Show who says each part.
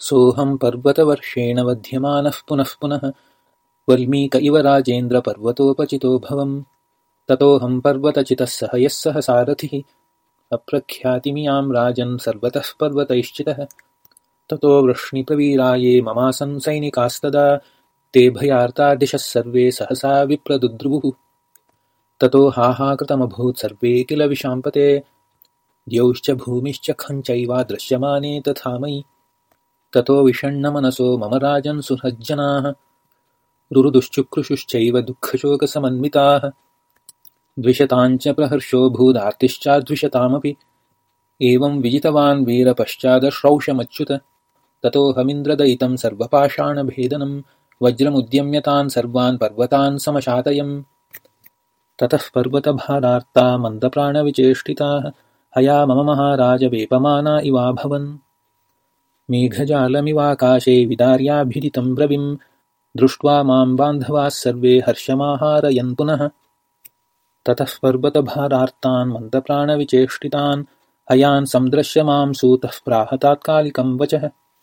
Speaker 1: सोऽहं पर्वतवर्षेण वध्यमानः पुनः पुनः। वल्मीक इव राजेन्द्रपर्वतोपचितो भवम्। ततोऽहं पर्वतचितः सह यः सह सारथिः। अप्रख्यातिमियां राजन् सर्वतः पर्वतैश्चितः। ततो वृष्णिप्रवीराये ममासन् सैनिकास्तदा। ते भयार्ता दिशः सर्वे सहसा विप्रदुद्रुवुः। ततो हाहाकृतमभूत् सर्वे किल विशाम्पते। द्यौश्च भूमिश्च खञ्चैवादृश्यमाने तथा मयि ततो विषण्णमनसो मम राजन् सुहृज्जनाः रुरुदुश्चुक्रुशुश्चैव दुःखशोकसमन्विताः। द्विषताञ्च प्रहर्षो भूदार्तिश्चाद्विषतामपि एवं विजितवान् वीरपश्चादश्रौषमच्युत ततोऽहमिन्द्रदयितं सर्वपाषाणभेदनं। वज्रमुद्यम्य तान् सर्वान् पर्वतान् समशातयम्। ततः पर्वतभारार्ता मन्दप्राणविचेष्टिताः। हया मम महाराज वेपमाना इवाभवन् मेघजालमिवाकाशे विदार्याभिदितं रविं दृष्ट्वा मां बान्धवाः सर्वे हर्षमाहारयन् पुनः। ततः पर्वतभारार्तान् मन्दप्राणविचेष्टितान्। हयान् सन्दृश्य मां सूतः प्राह तात्कालिकं वचः